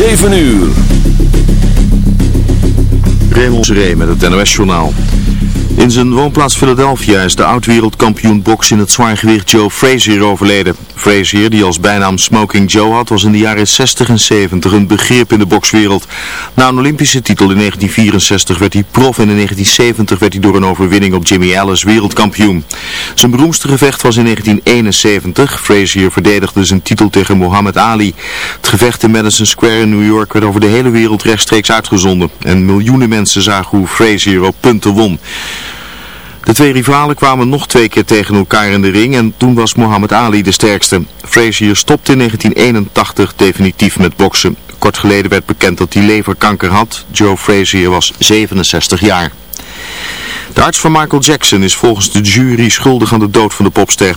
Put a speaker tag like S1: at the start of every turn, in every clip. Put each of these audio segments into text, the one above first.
S1: 7 uur.
S2: Raymond Seré met het NOS-journaal. In zijn woonplaats Philadelphia is de oud-wereldkampioen boks in het zwaargewicht Joe Frazier overleden. Frazier, die als bijnaam Smoking Joe had, was in de jaren 60 en 70 een begrip in de bokswereld. Na een Olympische titel in 1964 werd hij prof en in 1970 werd hij door een overwinning op Jimmy Ellis wereldkampioen. Zijn beroemdste gevecht was in 1971. Frazier verdedigde zijn titel tegen Muhammad Ali. Het gevecht in Madison Square in New York werd over de hele wereld rechtstreeks uitgezonden. En miljoenen mensen zagen hoe Frazier op punten won. De twee rivalen kwamen nog twee keer tegen elkaar in de ring en toen was Muhammad Ali de sterkste. Frazier stopte in 1981 definitief met boksen. Kort geleden werd bekend dat hij leverkanker had. Joe Frazier was 67 jaar. De arts van Michael Jackson is volgens de jury schuldig aan de dood van de popster.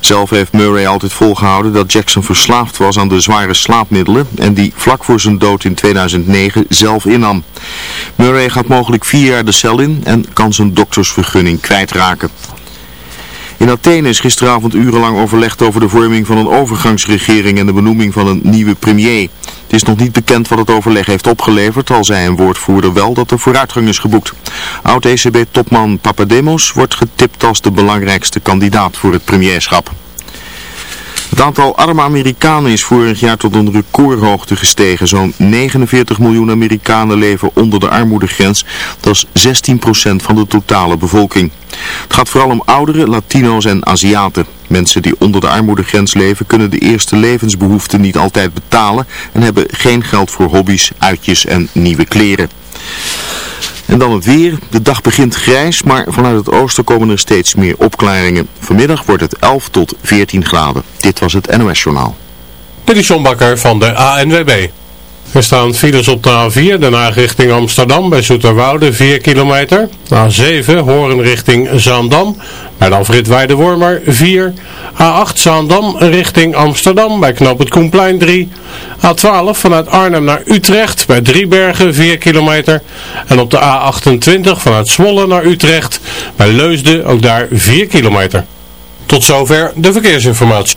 S2: Zelf heeft Murray altijd volgehouden dat Jackson verslaafd was aan de zware slaapmiddelen en die vlak voor zijn dood in 2009 zelf innam. Murray gaat mogelijk vier jaar de cel in en kan zijn doktersvergunning kwijtraken. In Athene is gisteravond urenlang overlegd over de vorming van een overgangsregering en de benoeming van een nieuwe premier. Het is nog niet bekend wat het overleg heeft opgeleverd, al zei een woordvoerder wel dat er vooruitgang is geboekt. Oud-ECB-topman Papademos wordt getipt als de belangrijkste kandidaat voor het premierschap. Het aantal arme Amerikanen is vorig jaar tot een recordhoogte gestegen. Zo'n 49 miljoen Amerikanen leven onder de armoedegrens. Dat is 16% van de totale bevolking. Het gaat vooral om ouderen, Latino's en Aziaten. Mensen die onder de armoedegrens leven kunnen de eerste levensbehoeften niet altijd betalen en hebben geen geld voor hobby's, uitjes en nieuwe kleren. En dan het weer. De dag begint grijs, maar vanuit het oosten komen er steeds meer opklaringen. Vanmiddag wordt het 11 tot 14 graden. Dit was het NOS Journaal.
S3: Dit is Bakker van de ANWB. Er staan files op de A4, daarna richting Amsterdam bij Zoeterwoude 4 kilometer. A7, Horen richting Zaandam, bij de afrit Weidewormer 4. A8 Zaandam richting Amsterdam bij Knoop het Koenplein 3. A12 vanuit Arnhem naar Utrecht bij Driebergen 4 kilometer. En op de A28 vanuit Zwolle naar Utrecht bij Leusden ook daar 4 kilometer. Tot zover de verkeersinformatie.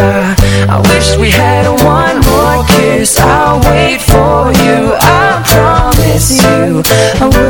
S4: I, wish we had one more kiss. I'll
S5: wait for you, I promise you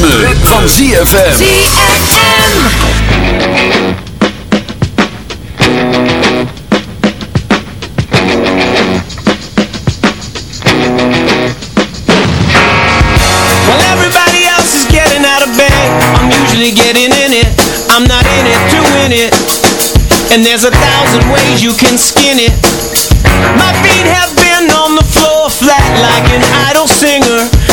S1: Het ritme, van ZFM.
S6: While everybody else is getting out of bed, I'm usually getting in it. I'm not in it to win it. And there's a thousand ways you can skin it. My feet have been on the floor flat like an idle singer.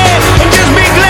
S6: head and just be glad.